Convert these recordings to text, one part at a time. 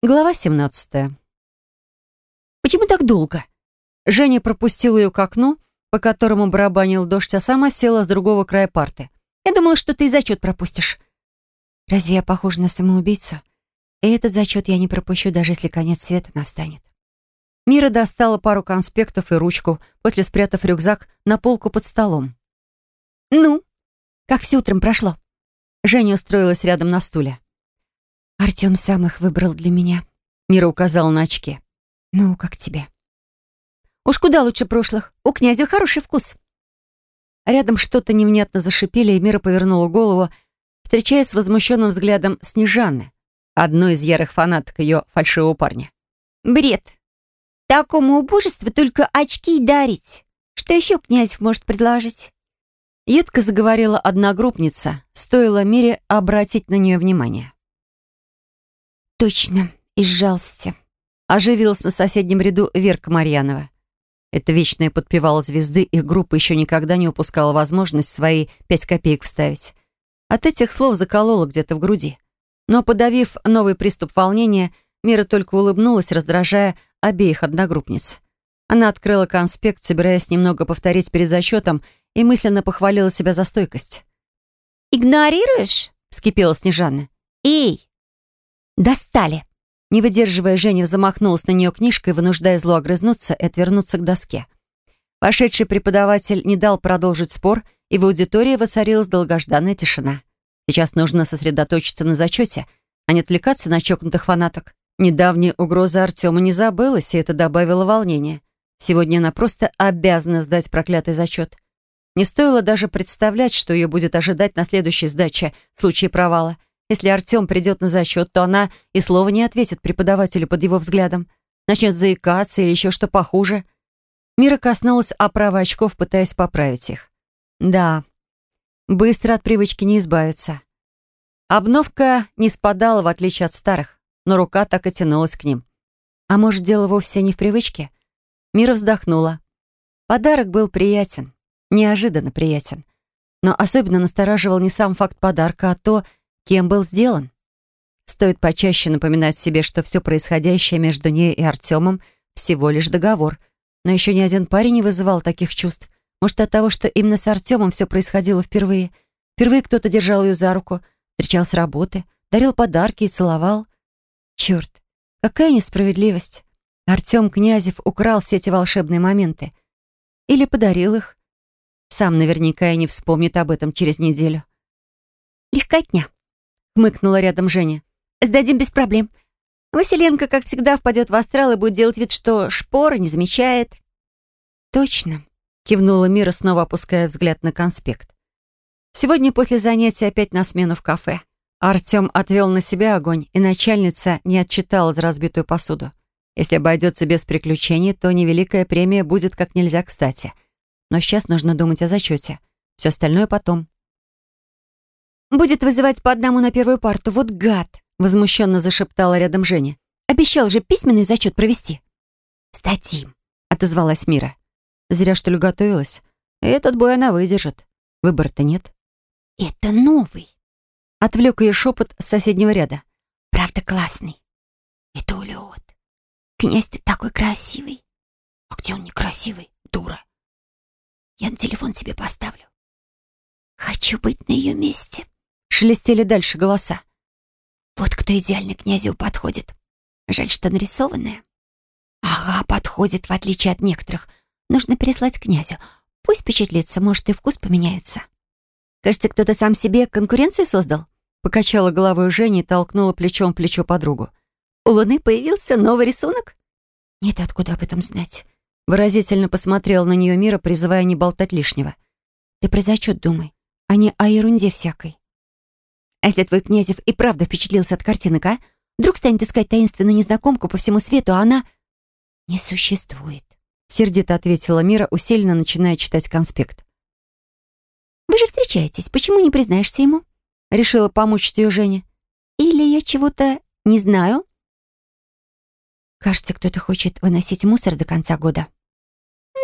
Глава 17. «Почему так долго?» Женя пропустила ее к окну, по которому барабанил дождь, а сама села с другого края парты. «Я думала, что ты и зачет пропустишь». «Разве я похожа на самоубийцу? И этот зачет я не пропущу, даже если конец света настанет». Мира достала пару конспектов и ручку, после спрятав рюкзак на полку под столом. «Ну, как все утром прошло?» Женя устроилась рядом на стуле. «Артем сам их выбрал для меня», — Мира указала на очки. «Ну, как тебе?» «Уж куда лучше прошлых. У князя хороший вкус». Рядом что-то невнятно зашипели, и Мира повернула голову, встречаясь с возмущенным взглядом Снежаны, одной из ярых фанаток ее фальшивого парня. «Бред. Такому убожеству только очки дарить. Что еще князь может предложить?» Едко заговорила одногруппница, стоило Мире обратить на нее внимание. «Точно, из жалости», — оживилась на соседнем ряду Верка Марьянова. Эта вечная подпевала звезды, их группа еще никогда не упускала возможность свои пять копеек вставить. От этих слов заколола где-то в груди. Но, подавив новый приступ волнения, Мира только улыбнулась, раздражая обеих одногруппниц. Она открыла конспект, собираясь немного повторить перед зачетом, и мысленно похвалила себя за стойкость. «Игнорируешь?» — вскипела Снежана. «Эй, «Достали!» Не выдерживая, Женя замахнулась на нее книжкой, вынуждая зло огрызнуться и отвернуться к доске. Пошедший преподаватель не дал продолжить спор, и в аудитории воцарилась долгожданная тишина. Сейчас нужно сосредоточиться на зачете, а не отвлекаться на чокнутых фанаток. Недавняя угроза Артема не забылась, и это добавило волнения. Сегодня она просто обязана сдать проклятый зачет. Не стоило даже представлять, что ее будет ожидать на следующей сдаче в случае провала — если Артем придет на зачет, то она и слова не ответит преподавателю под его взглядом. Начнет заикаться или еще что похуже. Мира коснулась оправы очков, пытаясь поправить их. Да, быстро от привычки не избавиться. Обновка не спадала, в отличие от старых, но рука так и тянулась к ним. А может, дело вовсе не в привычке? Мира вздохнула. Подарок был приятен, неожиданно приятен. Но особенно настораживал не сам факт подарка, а то, кем был сделан. Стоит почаще напоминать себе, что все происходящее между ней и Артемом всего лишь договор. Но еще ни один парень не вызывал таких чувств. Может, от того, что именно с Артемом все происходило впервые. Впервые кто-то держал ее за руку, встречал с работы, дарил подарки и целовал. Черт, какая несправедливость. Артем Князев украл все эти волшебные моменты. Или подарил их. Сам наверняка и не вспомнит об этом через неделю. Легкотня хмыкнула рядом Женя. «Сдадим без проблем. Василенко, как всегда, впадет в астрал и будет делать вид, что шпора не замечает». «Точно», — кивнула Мира, снова опуская взгляд на конспект. «Сегодня после занятия опять на смену в кафе. Артем отвел на себя огонь, и начальница не отчитала за разбитую посуду. Если обойдется без приключений, то невеликая премия будет как нельзя кстати. Но сейчас нужно думать о зачете. Все остальное потом. Будет вызывать по одному на первую парту. Вот гад!» Возмущенно зашептала рядом Женя. «Обещал же письменный зачет провести». «Сдадим», — отозвалась Мира. Зря, что ли, готовилась. Этот бой она выдержит. Выбора-то нет. «Это новый», — отвлек ее шепот с соседнего ряда. «Правда классный. Это улет. Князь, ты такой красивый». «А где он некрасивый, дура?» «Я на телефон себе поставлю. Хочу быть на ее месте». Шелестели дальше голоса. Вот кто идеально князю подходит. Жаль, что нарисованная. Ага, подходит, в отличие от некоторых. Нужно переслать князю. Пусть впечатлится, может, и вкус поменяется. Кажется, кто-то сам себе конкуренцию создал. Покачала головой Женя и толкнула плечом плечо подругу. У Луны появился новый рисунок? Нет, откуда об этом знать? Выразительно посмотрел на нее Мира, призывая не болтать лишнего. Ты про зачет думай, а не о ерунде всякой. А если твой Князев и правда впечатлился от картинок, а? Вдруг станет искать таинственную незнакомку по всему свету, а она... Не существует. Сердито ответила Мира, усиленно начиная читать конспект. «Вы же встречаетесь, почему не признаешься ему?» Решила помучить ее Женя. «Или я чего-то не знаю?» «Кажется, кто-то хочет выносить мусор до конца года».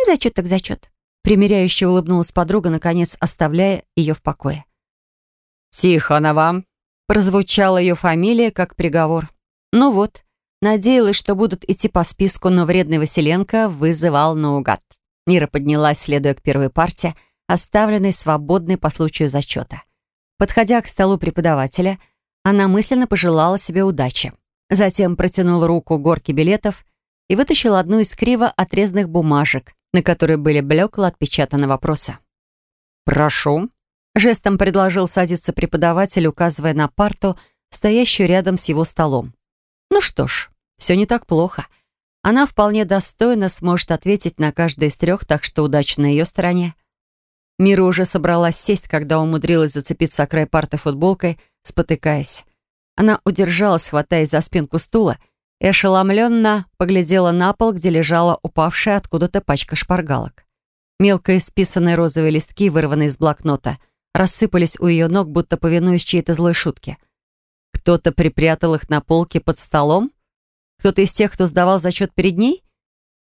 «Зачет так зачет», — примиряюще улыбнулась подруга, наконец оставляя ее в покое. «Тихонова!» Прозвучала ее фамилия как приговор. Ну вот, надеялась, что будут идти по списку, но вредный Василенко вызывал наугад. Мира поднялась, следуя к первой партии, оставленной свободной по случаю зачета. Подходя к столу преподавателя, она мысленно пожелала себе удачи. Затем протянула руку горки билетов и вытащила одну из криво отрезанных бумажек, на которой были блекло отпечатаны вопросы. «Прошу», — жестом предложил садиться преподаватель, указывая на парту, стоящую рядом с его столом. «Ну что ж, все не так плохо. Она вполне достойно сможет ответить на каждый из трех, так что удача на ее стороне». Мира уже собралась сесть, когда умудрилась зацепиться о край парты футболкой, спотыкаясь. Она удержалась, хватаясь за спинку стула, и ошеломленно поглядела на пол, где лежала упавшая откуда-то пачка шпаргалок. Мелко исписанные розовые листки, вырванные из блокнота, рассыпались у ее ног, будто повинуясь чьей-то злой шутке. Кто-то припрятал их на полке под столом? Кто-то из тех, кто сдавал зачет перед ней?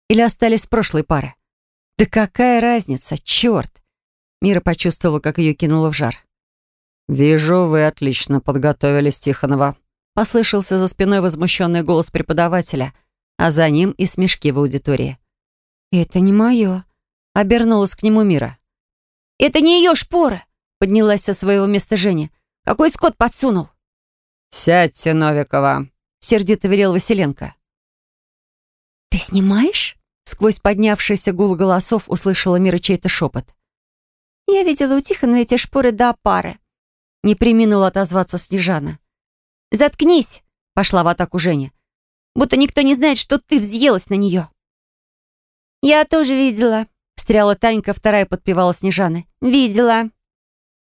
Или остались прошлой пары? Да какая разница, черт! Мира почувствовала, как ее кинуло в жар. «Вижу, вы отлично подготовились, Тихонова», — послышался за спиной возмущенный голос преподавателя, а за ним и смешки в аудитории. «Это не мое», — обернулась к нему Мира. «Это не ее шпора», — поднялась со своего места Женя. «Какой скот подсунул?» «Сядьте, Новикова», — сердито велел Василенко. «Ты снимаешь?» Сквозь поднявшийся гул голосов услышала Мира чей-то шепот. «Я видела у Тихона эти шпоры до пары. Не приминула отозваться Снежана. «Заткнись!» — пошла в атаку Женя. «Будто никто не знает, что ты взъелась на нее». «Я тоже видела», — встряла Танька, вторая подпевала Снежаны. «Видела».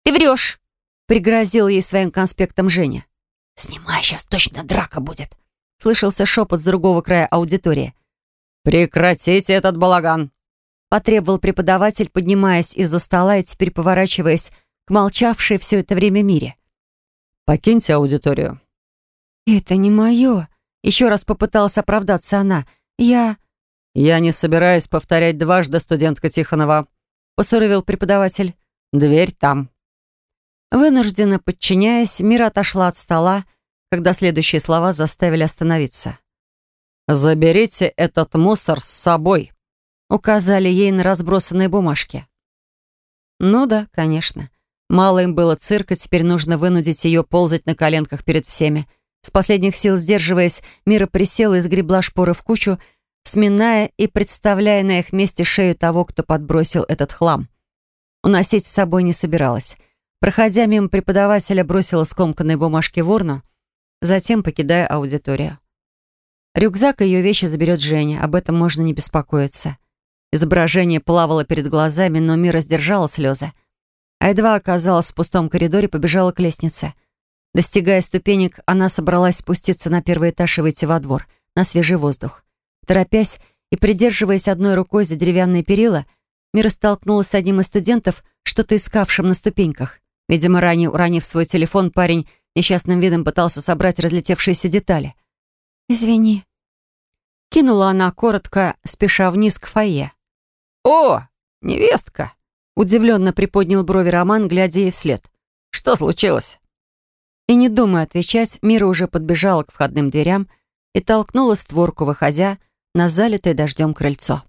«Ты врешь!» — пригрозила ей своим конспектом Женя. «Снимай, сейчас точно драка будет!» — слышался шепот с другого края аудитории. «Прекратите этот балаган!» — потребовал преподаватель, поднимаясь из-за стола и теперь поворачиваясь к молчавшей все это время Мире. «Покиньте аудиторию». «Это не мое», — еще раз попыталась оправдаться она. «Я...» «Я не собираюсь повторять дважды, студентка Тихонова», — посуровил преподаватель. «Дверь там». Вынужденно подчиняясь, Мира отошла от стола, когда следующие слова заставили остановиться. «Заберите этот мусор с собой», — указали ей на разбросанные бумажки. Ну да, конечно. Мало им было цирка, теперь нужно вынудить ее ползать на коленках перед всеми. С последних сил сдерживаясь, Мира присела и сгребла шпоры в кучу, сминая и представляя на их месте шею того, кто подбросил этот хлам. Уносить с собой не собиралась. Проходя мимо преподавателя, бросила скомканные бумажки в урну, затем покидая аудиторию. Рюкзак и ее вещи заберет Женя, об этом можно не беспокоиться. Изображение плавало перед глазами, но Мира сдержала слезы. А едва оказалась в пустом коридоре, побежала к лестнице. Достигая ступенек, она собралась спуститься на первый этаж и выйти во двор, на свежий воздух. Торопясь и придерживаясь одной рукой за деревянные перила, Мира столкнулась с одним из студентов, что-то искавшим на ступеньках. Видимо, ранее уронив свой телефон, парень несчастным видом пытался собрать разлетевшиеся детали. «Извини». Кинула она коротко, спеша вниз к фойе. «О, невестка!» Удивленно приподнял брови Роман, глядя ей вслед. «Что случилось?» И не думая отвечать, Мира уже подбежала к входным дверям и толкнула створку, выходя на залитое дождем крыльцо.